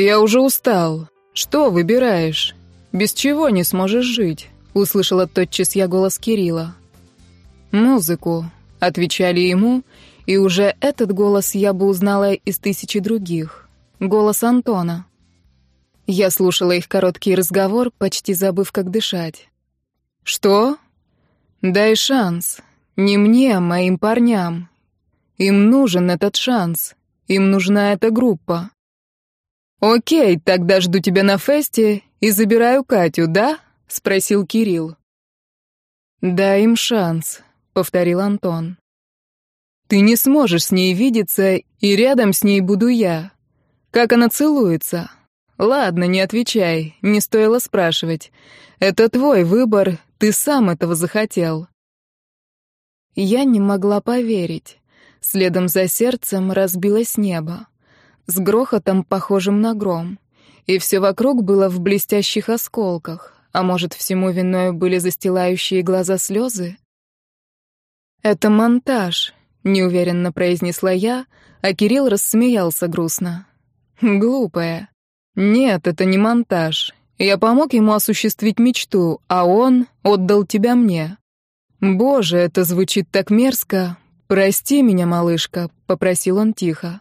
«Я уже устал. Что выбираешь? Без чего не сможешь жить?» — услышала тотчас я голос Кирилла. «Музыку», — отвечали ему, и уже этот голос я бы узнала из тысячи других. Голос Антона. Я слушала их короткий разговор, почти забыв, как дышать. «Что?» «Дай шанс. Не мне, а моим парням. Им нужен этот шанс. Им нужна эта группа». «Окей, тогда жду тебя на фесте и забираю Катю, да?» — спросил Кирилл. «Дай им шанс», — повторил Антон. «Ты не сможешь с ней видеться, и рядом с ней буду я. Как она целуется? Ладно, не отвечай, не стоило спрашивать. Это твой выбор, ты сам этого захотел». Я не могла поверить. Следом за сердцем разбилось небо с грохотом, похожим на гром. И все вокруг было в блестящих осколках, а может, всему виною были застилающие глаза слезы? «Это монтаж», — неуверенно произнесла я, а Кирилл рассмеялся грустно. «Глупая. Нет, это не монтаж. Я помог ему осуществить мечту, а он отдал тебя мне. Боже, это звучит так мерзко. Прости меня, малышка», — попросил он тихо.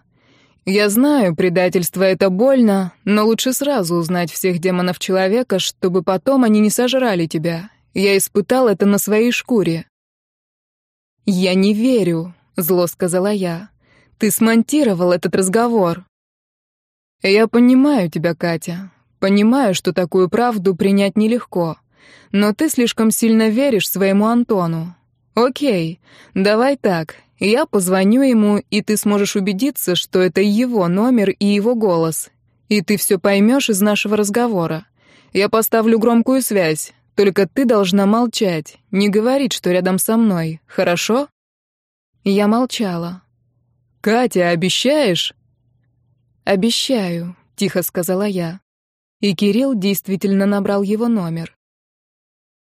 Я знаю, предательство — это больно, но лучше сразу узнать всех демонов человека, чтобы потом они не сожрали тебя. Я испытал это на своей шкуре. «Я не верю», — зло сказала я. «Ты смонтировал этот разговор». «Я понимаю тебя, Катя. Понимаю, что такую правду принять нелегко. Но ты слишком сильно веришь своему Антону. Окей, давай так. Я позвоню ему, и ты сможешь убедиться, что это его номер и его голос. И ты все поймешь из нашего разговора. Я поставлю громкую связь, только ты должна молчать, не говорить, что рядом со мной, хорошо?» Я молчала. «Катя, обещаешь?» «Обещаю», — тихо сказала я. И Кирилл действительно набрал его номер.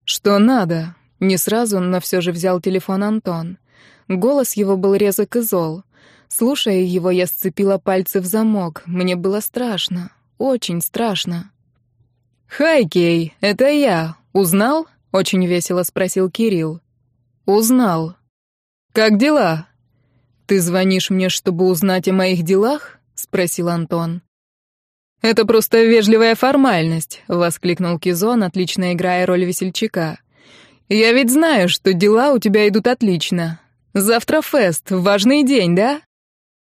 «Что надо?» Не сразу, но все же взял телефон Антон. Голос его был резок и зол. Слушая его, я сцепила пальцы в замок. Мне было страшно. Очень страшно. «Хай, Кей, это я. Узнал?» — очень весело спросил Кирилл. «Узнал. Как дела?» «Ты звонишь мне, чтобы узнать о моих делах?» — спросил Антон. «Это просто вежливая формальность», — воскликнул Кизон, отлично играя роль весельчака. «Я ведь знаю, что дела у тебя идут отлично. Завтра фест, важный день, да?»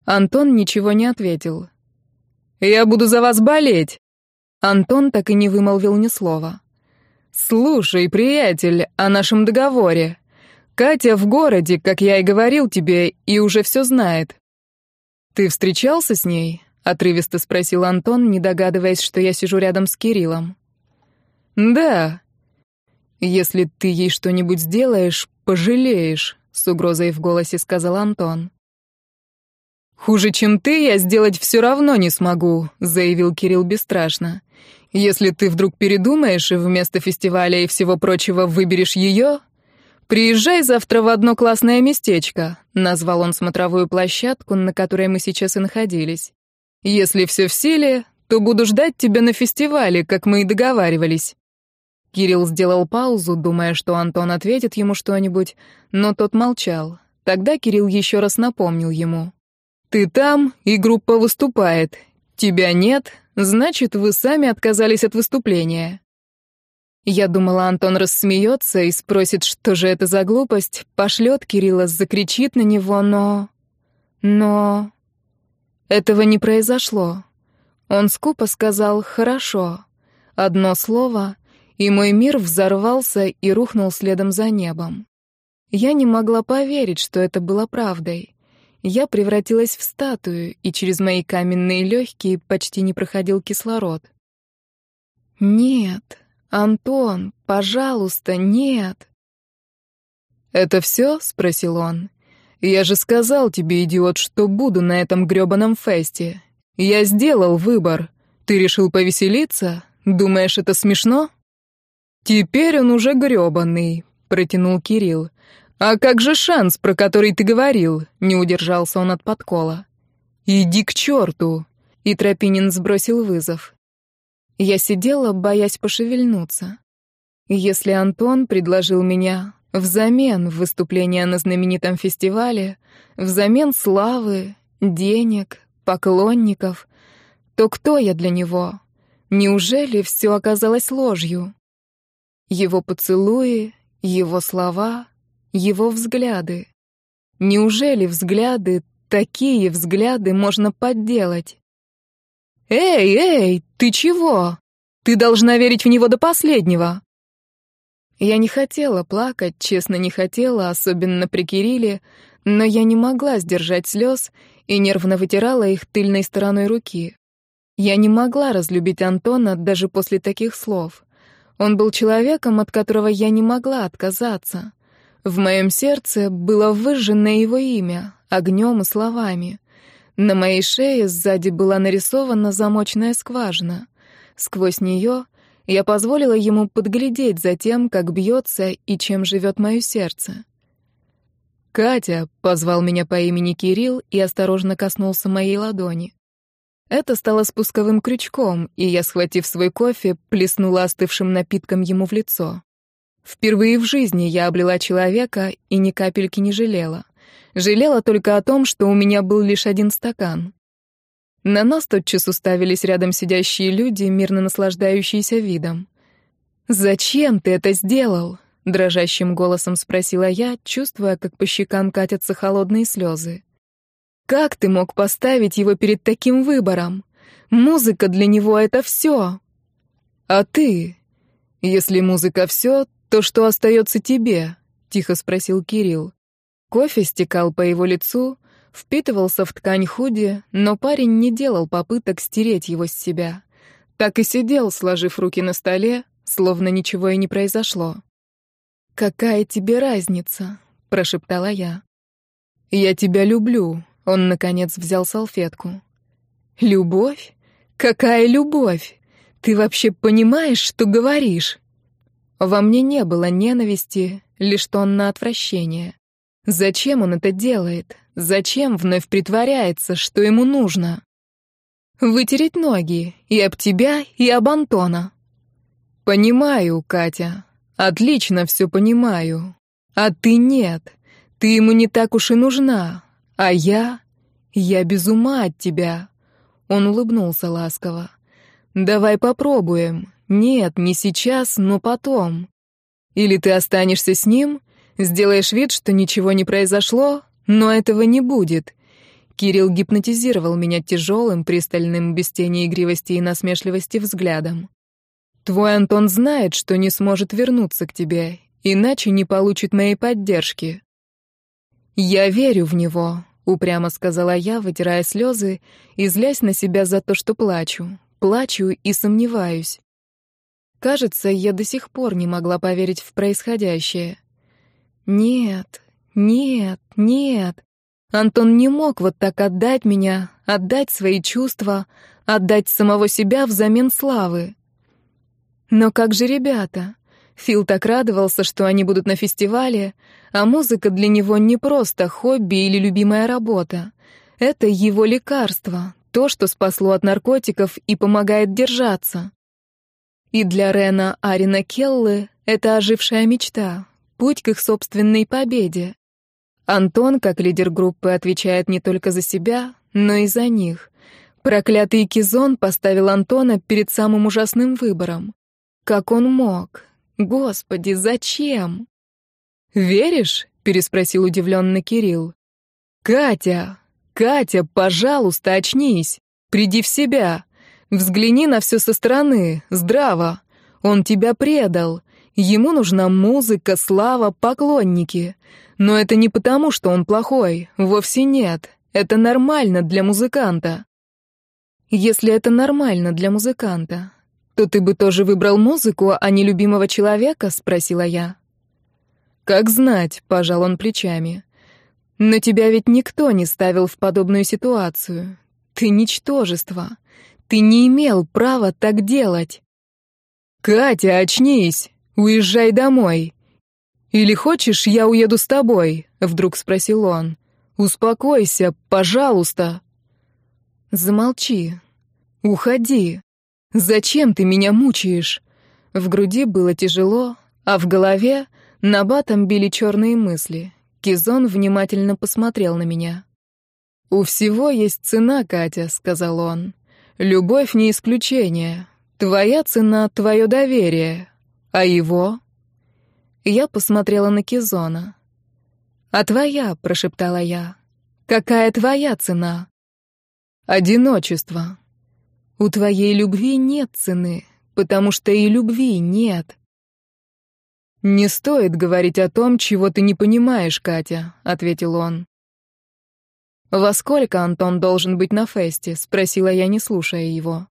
Антон ничего не ответил. «Я буду за вас болеть!» Антон так и не вымолвил ни слова. «Слушай, приятель, о нашем договоре. Катя в городе, как я и говорил тебе, и уже все знает. Ты встречался с ней?» — отрывисто спросил Антон, не догадываясь, что я сижу рядом с Кириллом. «Да. Если ты ей что-нибудь сделаешь, пожалеешь», с угрозой в голосе сказал Антон. «Хуже, чем ты, я сделать все равно не смогу», — заявил Кирилл бесстрашно. «Если ты вдруг передумаешь и вместо фестиваля и всего прочего выберешь ее, приезжай завтра в одно классное местечко», — назвал он смотровую площадку, на которой мы сейчас и находились. «Если все в силе, то буду ждать тебя на фестивале, как мы и договаривались». Кирилл сделал паузу, думая, что Антон ответит ему что-нибудь, но тот молчал. Тогда Кирилл еще раз напомнил ему. «Ты там, и группа выступает. Тебя нет, значит, вы сами отказались от выступления». Я думала, Антон рассмеется и спросит, что же это за глупость, пошлет Кирилла, закричит на него, но... Но... Этого не произошло. Он скупо сказал «хорошо». Одно слово, и мой мир взорвался и рухнул следом за небом. Я не могла поверить, что это было правдой. Я превратилась в статую, и через мои каменные легкие почти не проходил кислород. «Нет, Антон, пожалуйста, нет!» «Это все?» — спросил он. «Я же сказал тебе, идиот, что буду на этом грёбаном фесте. Я сделал выбор. Ты решил повеселиться? Думаешь, это смешно?» «Теперь он уже грёбаный», — протянул Кирилл. «А как же шанс, про который ты говорил?» — не удержался он от подкола. «Иди к черту! И Тропинин сбросил вызов. Я сидела, боясь пошевельнуться. Если Антон предложил меня взамен выступления на знаменитом фестивале, взамен славы, денег, поклонников, то кто я для него? Неужели все оказалось ложью? Его поцелуи, его слова, его взгляды. Неужели взгляды, такие взгляды можно подделать? «Эй, эй, ты чего? Ты должна верить в него до последнего!» Я не хотела плакать, честно не хотела, особенно при Кирилле, но я не могла сдержать слез и нервно вытирала их тыльной стороной руки. Я не могла разлюбить Антона даже после таких слов. Он был человеком, от которого я не могла отказаться. В моем сердце было выжжено его имя, огнем и словами. На моей шее сзади была нарисована замочная скважина. Сквозь нее я позволила ему подглядеть за тем, как бьется и чем живет мое сердце. «Катя!» — позвал меня по имени Кирилл и осторожно коснулся моей ладони. Это стало спусковым крючком, и я, схватив свой кофе, плеснула остывшим напитком ему в лицо. Впервые в жизни я облила человека и ни капельки не жалела. Жалела только о том, что у меня был лишь один стакан. На нас тотчас уставились рядом сидящие люди, мирно наслаждающиеся видом. «Зачем ты это сделал?» — дрожащим голосом спросила я, чувствуя, как по щекам катятся холодные слезы. Как ты мог поставить его перед таким выбором? Музыка для него — это все. А ты? Если музыка все, то что остается тебе? Тихо спросил Кирилл. Кофе стекал по его лицу, впитывался в ткань худи, но парень не делал попыток стереть его с себя. Так и сидел, сложив руки на столе, словно ничего и не произошло. «Какая тебе разница?» — прошептала я. «Я тебя люблю», он, наконец, взял салфетку. «Любовь? Какая любовь? Ты вообще понимаешь, что говоришь?» Во мне не было ненависти, лишь тонна отвращения. Зачем он это делает? Зачем вновь притворяется, что ему нужно? Вытереть ноги и об тебя, и об Антона. Понимаю, Катя. Отлично все понимаю. А ты нет. Ты ему не так уж и нужна. А я... Я без ума от тебя. Он улыбнулся ласково. Давай попробуем. Нет, не сейчас, но потом. Или ты останешься с ним, сделаешь вид, что ничего не произошло, но этого не будет. Кирилл гипнотизировал меня тяжелым, пристальным, без тени игривости и насмешливости взглядом. Твой Антон знает, что не сможет вернуться к тебе, иначе не получит моей поддержки. Я верю в него, упрямо сказала я, вытирая слезы и злясь на себя за то, что плачу. Плачу и сомневаюсь. Кажется, я до сих пор не могла поверить в происходящее. Нет, нет, нет. Антон не мог вот так отдать меня, отдать свои чувства, отдать самого себя взамен славы. Но как же ребята? Фил так радовался, что они будут на фестивале, а музыка для него не просто хобби или любимая работа. Это его лекарство, то, что спасло от наркотиков и помогает держаться. И для Рена Арина Келлы это ожившая мечта, путь к их собственной победе. Антон, как лидер группы, отвечает не только за себя, но и за них. Проклятый Кизон поставил Антона перед самым ужасным выбором. Как он мог? Господи, зачем? Веришь? переспросил удивленно Кирилл. Катя, Катя, пожалуйста, очнись. Приди в себя. Взгляни на все со стороны, здраво. Он тебя предал. Ему нужна музыка, слава, поклонники. Но это не потому, что он плохой. Вовсе нет. Это нормально для музыканта. Если это нормально для музыканта, то ты бы тоже выбрал музыку, а не любимого человека?» — спросила я. «Как знать», — пожал он плечами. «Но тебя ведь никто не ставил в подобную ситуацию. Ты ничтожество. Ты не имел права так делать». «Катя, очнись! Уезжай домой!» «Или хочешь, я уеду с тобой?» — вдруг спросил он. «Успокойся, пожалуйста!» «Замолчи», Уходи! Зачем ты меня мучаешь?» В груди было тяжело, а в голове набатом били черные мысли. Кизон внимательно посмотрел на меня. «У всего есть цена, Катя», — сказал он. «Любовь не исключение. Твоя цена — твое доверие. А его?» Я посмотрела на Кизона. «А твоя?» — прошептала я. «Какая твоя цена?» «Одиночество. У твоей любви нет цены, потому что и любви нет». «Не стоит говорить о том, чего ты не понимаешь, Катя», — ответил он. «Во сколько Антон должен быть на фесте?» — спросила я, не слушая его.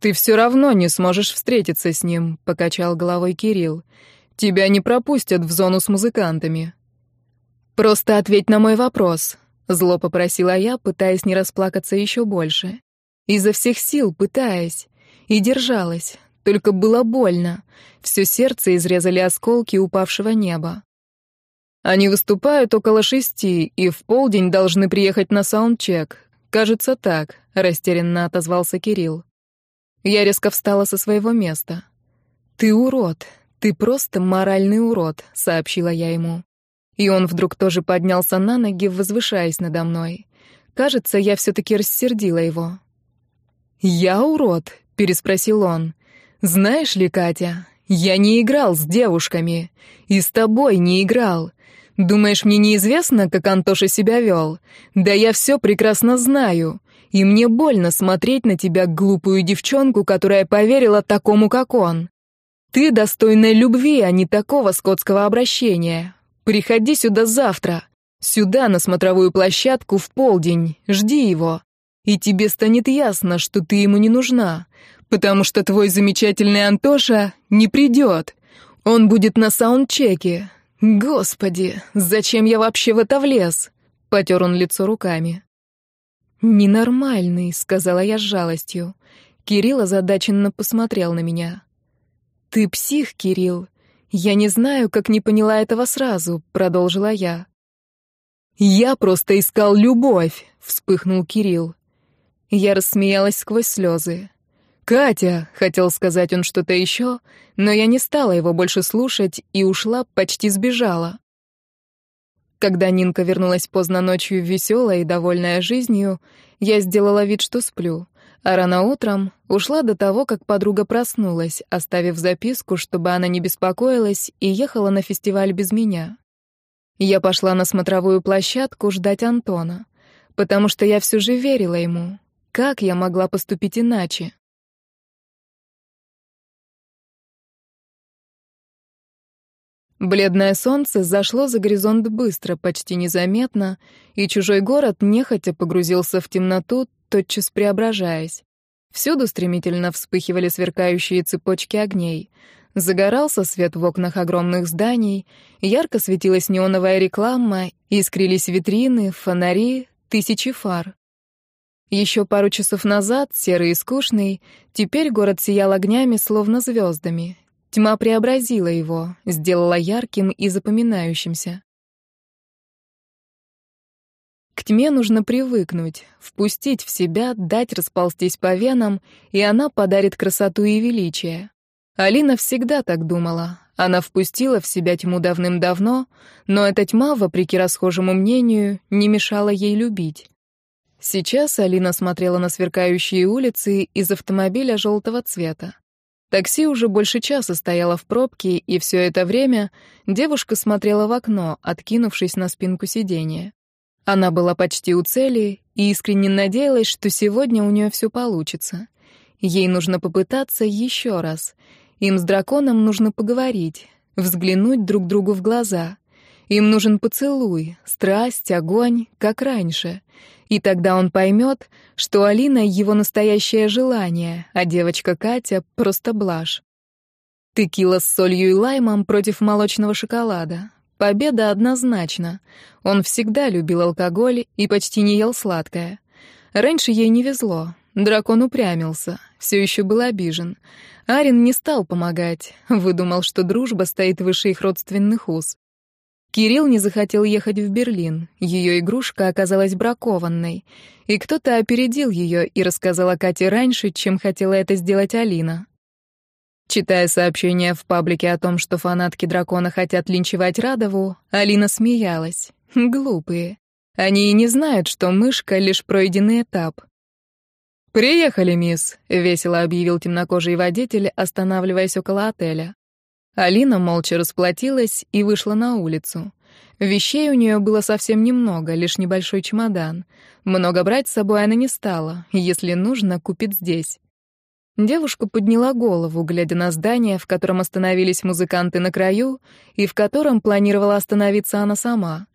«Ты все равно не сможешь встретиться с ним», — покачал головой Кирилл. «Тебя не пропустят в зону с музыкантами». «Просто ответь на мой вопрос», — зло попросила я, пытаясь не расплакаться еще больше. Изо всех сил пытаясь. И держалась. Только было больно. Все сердце изрезали осколки упавшего неба. Они выступают около шести и в полдень должны приехать на саундчек. Кажется, так, растерянно отозвался Кирилл. Я резко встала со своего места. Ты урод. Ты просто моральный урод, сообщила я ему. И он вдруг тоже поднялся на ноги, возвышаясь надо мной. Кажется, я все-таки рассердила его. «Я урод?» — переспросил он. «Знаешь ли, Катя, я не играл с девушками. И с тобой не играл. Думаешь, мне неизвестно, как Антоша себя вел? Да я все прекрасно знаю. И мне больно смотреть на тебя, глупую девчонку, которая поверила такому, как он. Ты достойна любви, а не такого скотского обращения. Приходи сюда завтра. Сюда, на смотровую площадку, в полдень. Жди его. И тебе станет ясно, что ты ему не нужна. Потому что твой замечательный Антоша не придет. Он будет на саундчеке. Господи, зачем я вообще в это влез? Потер он лицо руками. «Ненормальный», — сказала я с жалостью. Кирилл озадаченно посмотрел на меня. «Ты псих, Кирилл. «Я не знаю, как не поняла этого сразу», — продолжила я. «Я просто искал любовь», — вспыхнул Кирилл. Я рассмеялась сквозь слезы. «Катя!» — хотел сказать он что-то еще, но я не стала его больше слушать и ушла, почти сбежала. Когда Нинка вернулась поздно ночью веселая и довольная жизнью, я сделала вид, что сплю а рано утром ушла до того, как подруга проснулась, оставив записку, чтобы она не беспокоилась и ехала на фестиваль без меня. Я пошла на смотровую площадку ждать Антона, потому что я все же верила ему. Как я могла поступить иначе? Бледное солнце зашло за горизонт быстро, почти незаметно, и чужой город нехотя погрузился в темноту, тотчас преображаясь. Всюду стремительно вспыхивали сверкающие цепочки огней. Загорался свет в окнах огромных зданий, ярко светилась неоновая реклама, искрились витрины, фонари, тысячи фар. Еще пару часов назад, серый и скучный, теперь город сиял огнями, словно звездами. Тьма преобразила его, сделала ярким и запоминающимся. К тьме нужно привыкнуть, впустить в себя, дать расползтись по венам, и она подарит красоту и величие. Алина всегда так думала. Она впустила в себя тьму давным-давно, но эта тьма, вопреки расхожему мнению, не мешала ей любить. Сейчас Алина смотрела на сверкающие улицы из автомобиля желтого цвета. Такси уже больше часа стояло в пробке, и все это время девушка смотрела в окно, откинувшись на спинку сиденья. Она была почти у цели и искренне надеялась, что сегодня у нее все получится. Ей нужно попытаться еще раз. Им с драконом нужно поговорить, взглянуть друг другу в глаза. Им нужен поцелуй, страсть, огонь, как раньше. И тогда он поймет, что Алина — его настоящее желание, а девочка Катя — просто блажь. Текила с солью и лаймом против молочного шоколада. Победа однозначна. Он всегда любил алкоголь и почти не ел сладкое. Раньше ей не везло. Дракон упрямился, все еще был обижен. Арин не стал помогать, выдумал, что дружба стоит выше их родственных уз. Кирилл не захотел ехать в Берлин. Ее игрушка оказалась бракованной. И кто-то опередил ее и рассказал о Кате раньше, чем хотела это сделать Алина. Читая сообщения в паблике о том, что фанатки дракона хотят линчевать Радову, Алина смеялась. Глупые. Они и не знают, что мышка — лишь пройденный этап. «Приехали, мисс», — весело объявил темнокожий водитель, останавливаясь около отеля. Алина молча расплатилась и вышла на улицу. Вещей у нее было совсем немного, лишь небольшой чемодан. Много брать с собой она не стала, если нужно, купит здесь. Девушка подняла голову, глядя на здание, в котором остановились музыканты на краю, и в котором планировала остановиться она сама.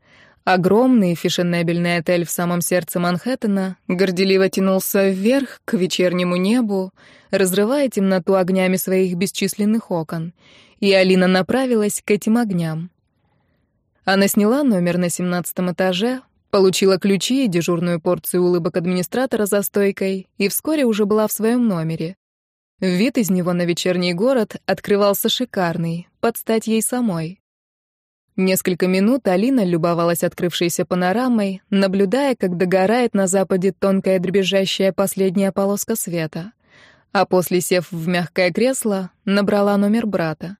Огромный фешенебельный отель в самом сердце Манхэттена горделиво тянулся вверх к вечернему небу, разрывая темноту огнями своих бесчисленных окон, и Алина направилась к этим огням. Она сняла номер на семнадцатом этаже, получила ключи и дежурную порцию улыбок администратора за стойкой и вскоре уже была в своем номере. Вид из него на вечерний город открывался шикарный, под стать ей самой. Несколько минут Алина любовалась открывшейся панорамой, наблюдая, как догорает на западе тонкая дребезжащая последняя полоска света. А после, сев в мягкое кресло, набрала номер брата.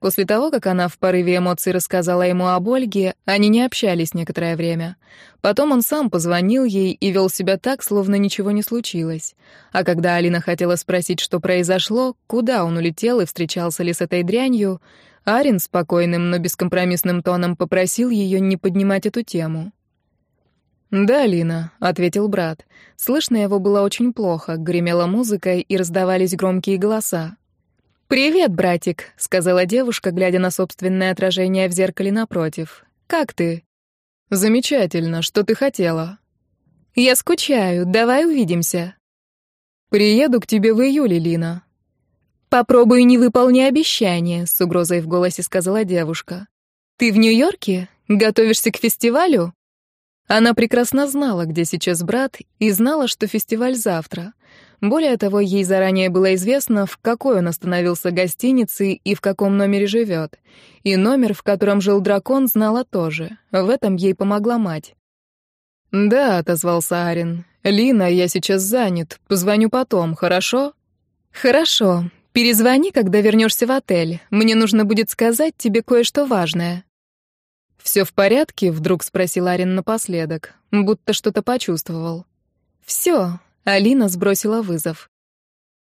После того, как она в порыве эмоций рассказала ему об Ольге, они не общались некоторое время. Потом он сам позвонил ей и вел себя так, словно ничего не случилось. А когда Алина хотела спросить, что произошло, куда он улетел и встречался ли с этой дрянью, Арин спокойным, но бескомпромиссным тоном попросил ее не поднимать эту тему. «Да, Лина», — ответил брат. Слышно его было очень плохо, гремела музыка и раздавались громкие голоса. «Привет, братик», — сказала девушка, глядя на собственное отражение в зеркале напротив. «Как ты?» «Замечательно. Что ты хотела?» «Я скучаю. Давай увидимся». «Приеду к тебе в июле, Лина». «Попробуй не выполни обещание», — с угрозой в голосе сказала девушка. «Ты в Нью-Йорке? Готовишься к фестивалю?» Она прекрасно знала, где сейчас брат, и знала, что фестиваль завтра. Более того, ей заранее было известно, в какой он остановился гостинице и в каком номере живет. И номер, в котором жил дракон, знала тоже. В этом ей помогла мать. «Да», — отозвался Арин. «Лина, я сейчас занят. Позвоню потом, хорошо?» «Хорошо. Перезвони, когда вернешься в отель. Мне нужно будет сказать тебе кое-что важное». «Все в порядке?» — вдруг спросил Арин напоследок, будто что-то почувствовал. «Все», — Алина сбросила вызов.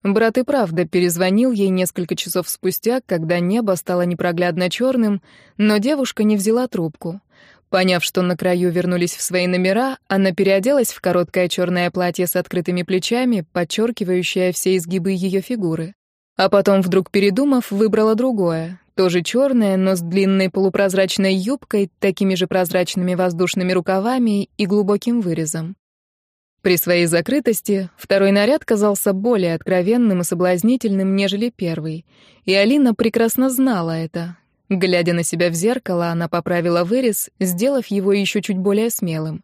Брат и правда перезвонил ей несколько часов спустя, когда небо стало непроглядно черным, но девушка не взяла трубку. Поняв, что на краю вернулись в свои номера, она переоделась в короткое черное платье с открытыми плечами, подчеркивающее все изгибы ее фигуры. А потом, вдруг передумав, выбрала другое, тоже черное, но с длинной полупрозрачной юбкой, такими же прозрачными воздушными рукавами и глубоким вырезом. При своей закрытости второй наряд казался более откровенным и соблазнительным, нежели первый, и Алина прекрасно знала это. Глядя на себя в зеркало, она поправила вырез, сделав его еще чуть более смелым.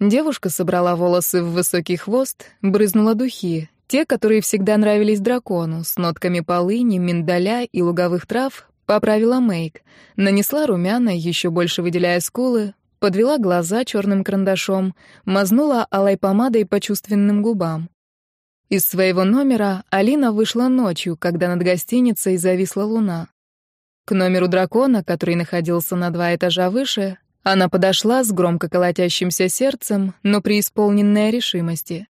Девушка собрала волосы в высокий хвост, брызнула духи, те, которые всегда нравились дракону, с нотками полыни, миндаля и луговых трав, поправила мейк, нанесла румяна, еще больше выделяя скулы, подвела глаза черным карандашом, мазнула алой помадой по чувственным губам. Из своего номера Алина вышла ночью, когда над гостиницей зависла луна. К номеру дракона, который находился на два этажа выше, она подошла с громко колотящимся сердцем, но преисполненная решимости.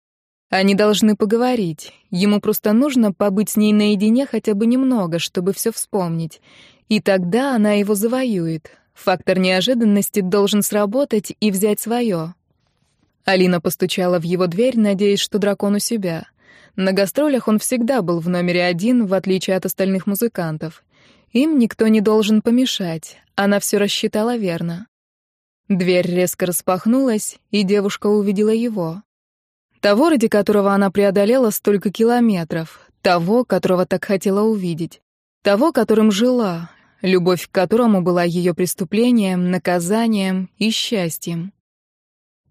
Они должны поговорить. Ему просто нужно побыть с ней наедине хотя бы немного, чтобы все вспомнить. И тогда она его завоюет. Фактор неожиданности должен сработать и взять свое. Алина постучала в его дверь, надеясь, что дракон у себя. На гастролях он всегда был в номере один, в отличие от остальных музыкантов. Им никто не должен помешать. Она все рассчитала верно. Дверь резко распахнулась, и девушка увидела его. Того, ради которого она преодолела столько километров. Того, которого так хотела увидеть. Того, которым жила. Любовь к которому была ее преступлением, наказанием и счастьем.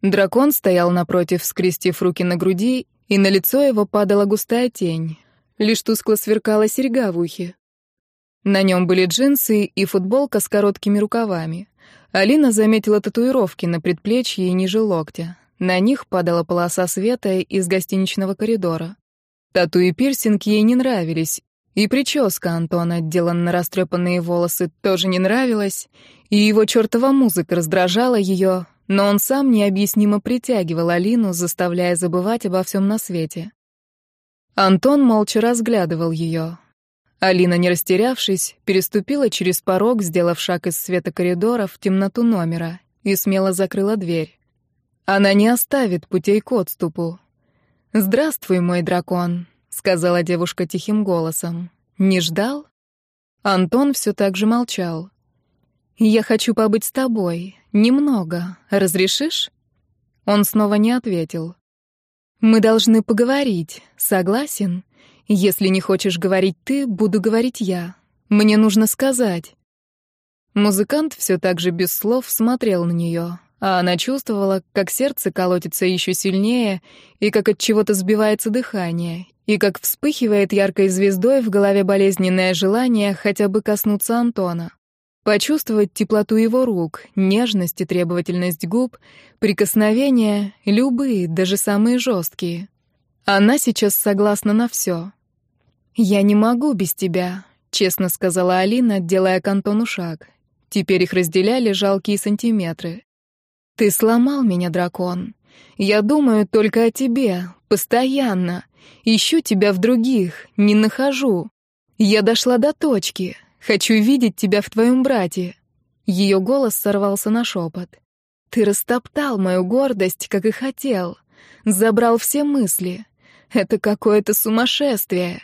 Дракон стоял напротив, скрестив руки на груди, и на лицо его падала густая тень. Лишь тускло сверкала серьга в ухе. На нем были джинсы и футболка с короткими рукавами. Алина заметила татуировки на предплечье и ниже локтя. На них падала полоса света из гостиничного коридора. Тату и пирсинг ей не нравились, и прическа Антона, отделан на растрепанные волосы, тоже не нравилась, и его чертова музыка раздражала ее, но он сам необъяснимо притягивал Алину, заставляя забывать обо всем на свете. Антон молча разглядывал ее. Алина, не растерявшись, переступила через порог, сделав шаг из света коридора в темноту номера, и смело закрыла дверь. Она не оставит путей к отступу. «Здравствуй, мой дракон», — сказала девушка тихим голосом. «Не ждал?» Антон все так же молчал. «Я хочу побыть с тобой. Немного. Разрешишь?» Он снова не ответил. «Мы должны поговорить. Согласен?» Если не хочешь говорить ты, буду говорить я. Мне нужно сказать. Музыкант все так же без слов смотрел на нее, а она чувствовала, как сердце колотится еще сильнее, и как от чего-то сбивается дыхание, и как вспыхивает яркой звездой в голове болезненное желание хотя бы коснуться Антона. Почувствовать теплоту его рук, нежность и требовательность губ, прикосновения, любые, даже самые жесткие. Она сейчас согласна на все. «Я не могу без тебя», — честно сказала Алина, делая к Антону шаг. Теперь их разделяли жалкие сантиметры. «Ты сломал меня, дракон. Я думаю только о тебе, постоянно. Ищу тебя в других, не нахожу. Я дошла до точки. Хочу видеть тебя в твоем брате». Ее голос сорвался на шепот. «Ты растоптал мою гордость, как и хотел. Забрал все мысли. Это какое-то сумасшествие.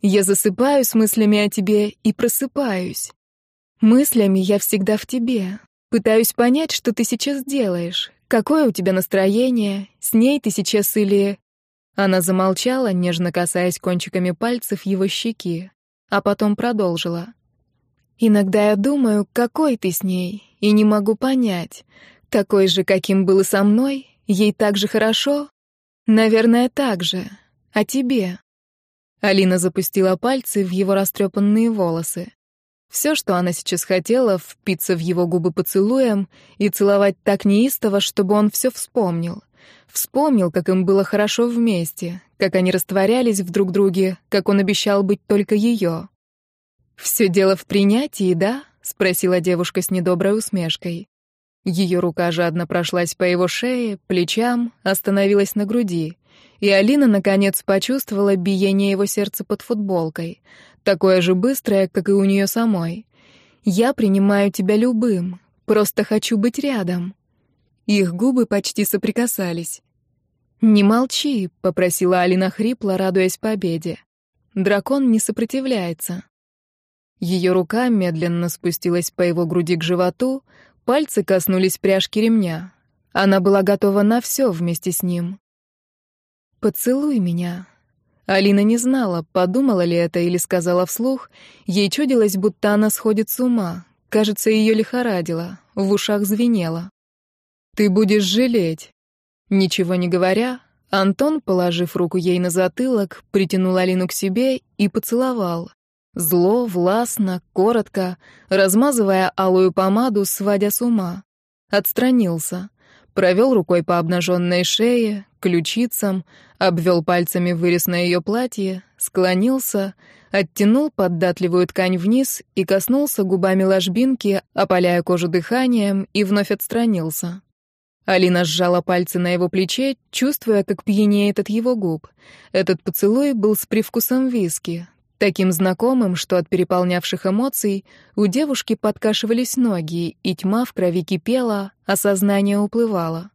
Я засыпаю с мыслями о тебе и просыпаюсь. Мыслями я всегда в тебе. Пытаюсь понять, что ты сейчас делаешь. Какое у тебя настроение? С ней ты сейчас или...» Она замолчала, нежно касаясь кончиками пальцев его щеки, а потом продолжила. «Иногда я думаю, какой ты с ней, и не могу понять. Такой же, каким был и со мной? Ей так же хорошо? Наверное, так же. А тебе?» Алина запустила пальцы в его растрепанные волосы. Все, что она сейчас хотела, впиться в его губы поцелуем и целовать так неистово, чтобы он все вспомнил. Вспомнил, как им было хорошо вместе, как они растворялись в друг друге, как он обещал быть только ее. «Все дело в принятии, да?» — спросила девушка с недоброй усмешкой. Ее рука жадно прошлась по его шее, плечам, остановилась на груди. И Алина, наконец, почувствовала биение его сердца под футболкой, такое же быстрое, как и у нее самой. «Я принимаю тебя любым, просто хочу быть рядом». Их губы почти соприкасались. «Не молчи», — попросила Алина хрипло, радуясь победе. Дракон не сопротивляется. Ее рука медленно спустилась по его груди к животу, пальцы коснулись пряжки ремня. Она была готова на все вместе с ним. «Поцелуй меня». Алина не знала, подумала ли это или сказала вслух. Ей чудилось, будто она сходит с ума. Кажется, ее лихорадило, в ушах звенело. «Ты будешь жалеть». Ничего не говоря, Антон, положив руку ей на затылок, притянул Алину к себе и поцеловал. Зло, властно, коротко, размазывая алую помаду, сводя с ума. Отстранился. Провел рукой по обнаженной шее, ключицам, обвел пальцами вырез на ее платье, склонился, оттянул поддатливую ткань вниз и коснулся губами ложбинки, опаляя кожу дыханием, и вновь отстранился. Алина сжала пальцы на его плече, чувствуя, как пьянеет от его губ. Этот поцелуй был с привкусом виски, таким знакомым, что от переполнявших эмоций у девушки подкашивались ноги, и тьма в крови кипела, а сознание уплывало.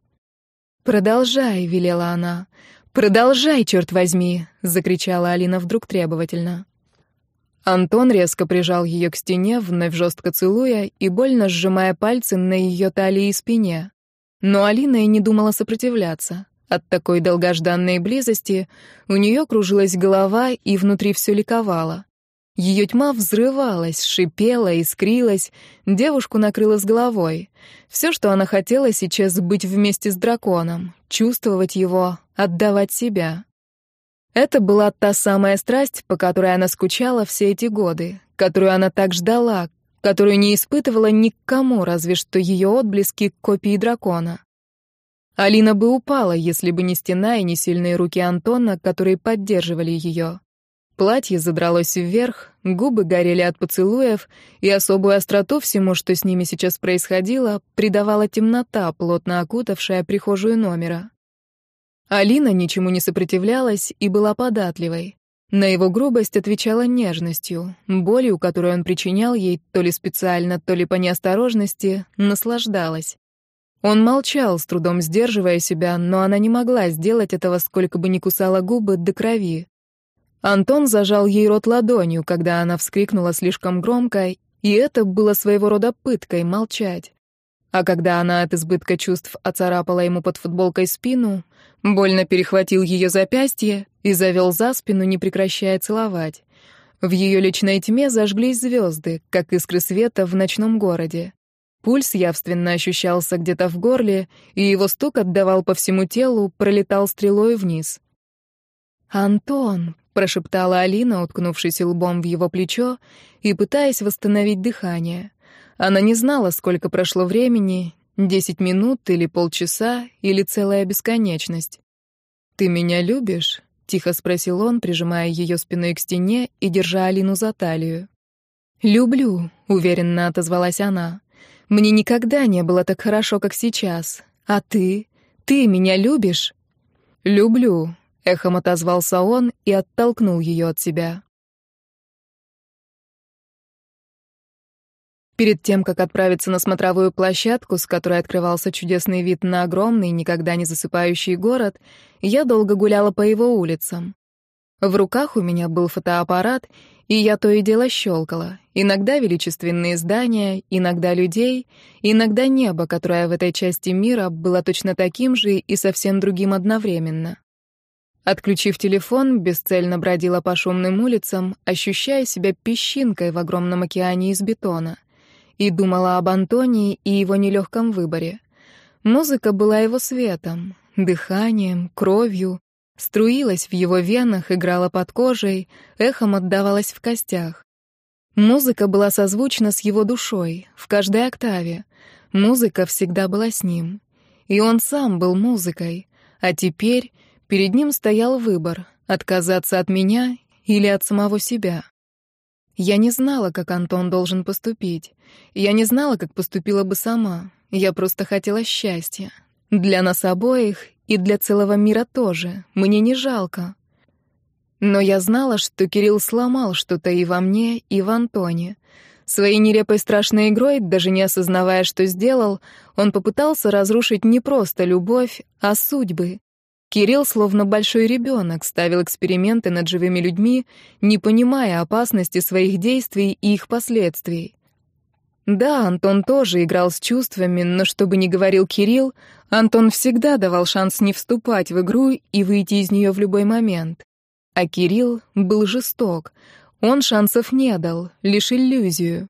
«Продолжай», — велела она. «Продолжай, черт возьми!» — закричала Алина вдруг требовательно. Антон резко прижал ее к стене, вновь жестко целуя и больно сжимая пальцы на ее талии и спине. Но Алина и не думала сопротивляться. От такой долгожданной близости у нее кружилась голова и внутри все ликовало. Ее тьма взрывалась, шипела, искрилась, девушку накрыла с головой. Все, что она хотела сейчас быть вместе с драконом, чувствовать его, отдавать себя. Это была та самая страсть, по которой она скучала все эти годы, которую она так ждала, которую не испытывала никому, разве что ее отблески копии дракона. Алина бы упала, если бы не стена и не сильные руки Антона, которые поддерживали ее. Платье задралось вверх, губы горели от поцелуев, и особую остроту всему, что с ними сейчас происходило, придавала темнота, плотно окутавшая прихожую номера. Алина ничему не сопротивлялась и была податливой. На его грубость отвечала нежностью, болью, которую он причинял ей то ли специально, то ли по неосторожности, наслаждалась. Он молчал, с трудом сдерживая себя, но она не могла сделать этого, сколько бы ни кусала губы до крови. Антон зажал ей рот ладонью, когда она вскрикнула слишком громко, и это было своего рода пыткой — молчать. А когда она от избытка чувств оцарапала ему под футболкой спину, больно перехватил ее запястье и завел за спину, не прекращая целовать. В ее личной тьме зажглись звезды, как искры света в ночном городе. Пульс явственно ощущался где-то в горле, и его стук отдавал по всему телу, пролетал стрелой вниз. «Антон!» — прошептала Алина, уткнувшись лбом в его плечо и пытаясь восстановить дыхание. Она не знала, сколько прошло времени — десять минут или полчаса, или целая бесконечность. «Ты меня любишь?» — тихо спросил он, прижимая ее спиной к стене и держа Алину за талию. «Люблю», — уверенно отозвалась она. «Мне никогда не было так хорошо, как сейчас. А ты? Ты меня любишь?» «Люблю», Эхом отозвался он и оттолкнул ее от себя. Перед тем, как отправиться на смотровую площадку, с которой открывался чудесный вид на огромный, никогда не засыпающий город, я долго гуляла по его улицам. В руках у меня был фотоаппарат, и я то и дело щелкала. Иногда величественные здания, иногда людей, иногда небо, которое в этой части мира было точно таким же и совсем другим одновременно. Отключив телефон, бесцельно бродила по шумным улицам, ощущая себя песчинкой в огромном океане из бетона. И думала об Антонии и его нелегком выборе. Музыка была его светом, дыханием, кровью, струилась в его венах, играла под кожей, эхом отдавалась в костях. Музыка была созвучна с его душой, в каждой октаве. Музыка всегда была с ним. И он сам был музыкой. А теперь Перед ним стоял выбор — отказаться от меня или от самого себя. Я не знала, как Антон должен поступить. Я не знала, как поступила бы сама. Я просто хотела счастья. Для нас обоих и для целого мира тоже. Мне не жалко. Но я знала, что Кирилл сломал что-то и во мне, и в Антоне. Своей нелепой страшной игрой, даже не осознавая, что сделал, он попытался разрушить не просто любовь, а судьбы. Кирилл, словно большой ребенок, ставил эксперименты над живыми людьми, не понимая опасности своих действий и их последствий. Да, Антон тоже играл с чувствами, но что бы ни говорил Кирилл, Антон всегда давал шанс не вступать в игру и выйти из нее в любой момент. А Кирилл был жесток. Он шансов не дал, лишь иллюзию.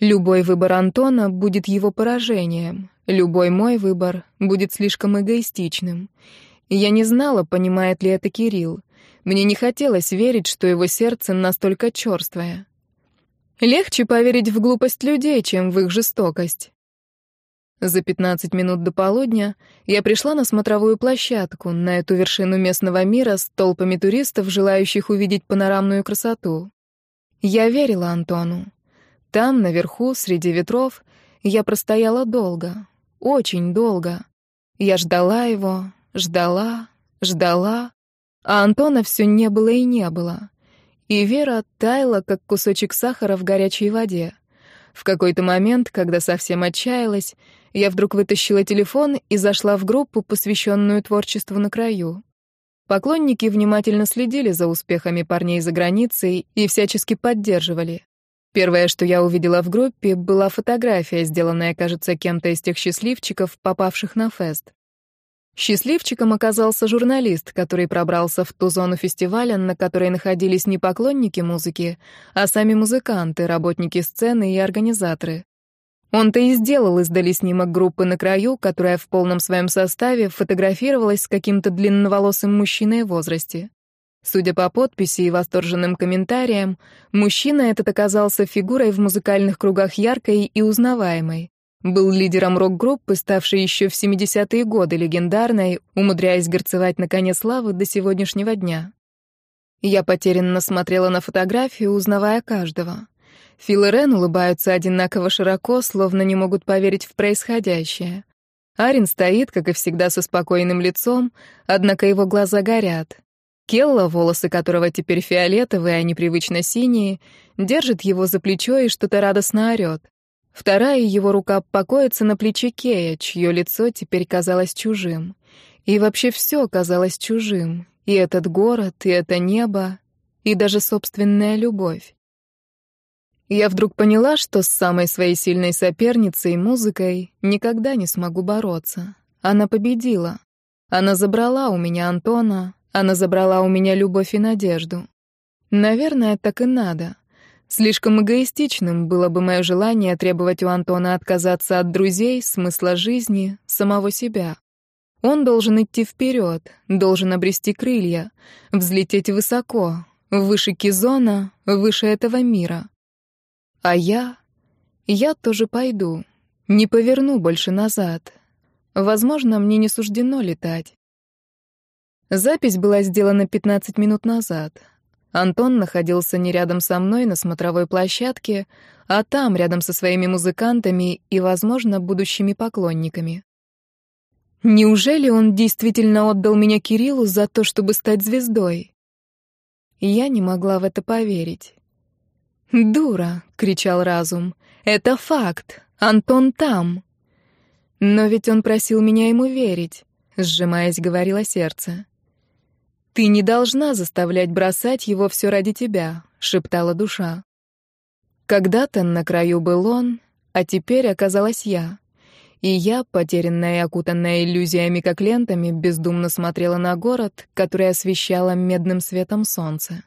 Любой выбор Антона будет его поражением. Любой мой выбор будет слишком эгоистичным. Я не знала, понимает ли это Кирилл. Мне не хотелось верить, что его сердце настолько черствое. Легче поверить в глупость людей, чем в их жестокость. За 15 минут до полудня я пришла на смотровую площадку, на эту вершину местного мира с толпами туристов, желающих увидеть панорамную красоту. Я верила Антону. Там, наверху, среди ветров, я простояла долго, очень долго. Я ждала его, Ждала, ждала, а Антона все не было и не было. И Вера таяла, как кусочек сахара в горячей воде. В какой-то момент, когда совсем отчаялась, я вдруг вытащила телефон и зашла в группу, посвященную творчеству на краю. Поклонники внимательно следили за успехами парней за границей и всячески поддерживали. Первое, что я увидела в группе, была фотография, сделанная, кажется, кем-то из тех счастливчиков, попавших на фест. Счастливчиком оказался журналист, который пробрался в ту зону фестиваля, на которой находились не поклонники музыки, а сами музыканты, работники сцены и организаторы. Он-то и сделал издали снимок группы на краю, которая в полном своем составе фотографировалась с каким-то длинноволосым мужчиной в возрасте. Судя по подписи и восторженным комментариям, мужчина этот оказался фигурой в музыкальных кругах яркой и узнаваемой. Был лидером рок-группы, ставшей еще в 70-е годы легендарной, умудряясь горцевать на коне славы до сегодняшнего дня. Я потерянно смотрела на фотографию, узнавая каждого. Фил и Рен улыбаются одинаково широко, словно не могут поверить в происходящее. Арин стоит, как и всегда, со спокойным лицом, однако его глаза горят. Келла, волосы которого теперь фиолетовые, а не привычно синие, держит его за плечо и что-то радостно орёт. Вторая его рука покоится на плече Кея, чье лицо теперь казалось чужим. И вообще все казалось чужим. И этот город, и это небо, и даже собственная любовь. Я вдруг поняла, что с самой своей сильной соперницей, музыкой, никогда не смогу бороться. Она победила. Она забрала у меня Антона, она забрала у меня любовь и надежду. Наверное, так и надо. Слишком эгоистичным было бы мое желание требовать у Антона отказаться от друзей, смысла жизни, самого себя. Он должен идти вперед, должен обрести крылья, взлететь высоко, выше Кизона, выше этого мира. А я... Я тоже пойду. Не поверну больше назад. Возможно, мне не суждено летать. Запись была сделана 15 минут назад. Антон находился не рядом со мной на смотровой площадке, а там, рядом со своими музыкантами и, возможно, будущими поклонниками. Неужели он действительно отдал меня Кириллу за то, чтобы стать звездой? Я не могла в это поверить. «Дура!» — кричал разум. «Это факт! Антон там!» «Но ведь он просил меня ему верить», — сжимаясь, говорило сердце. «Ты не должна заставлять бросать его все ради тебя», — шептала душа. Когда-то на краю был он, а теперь оказалась я. И я, потерянная и окутанная иллюзиями, как лентами, бездумно смотрела на город, который освещало медным светом солнца.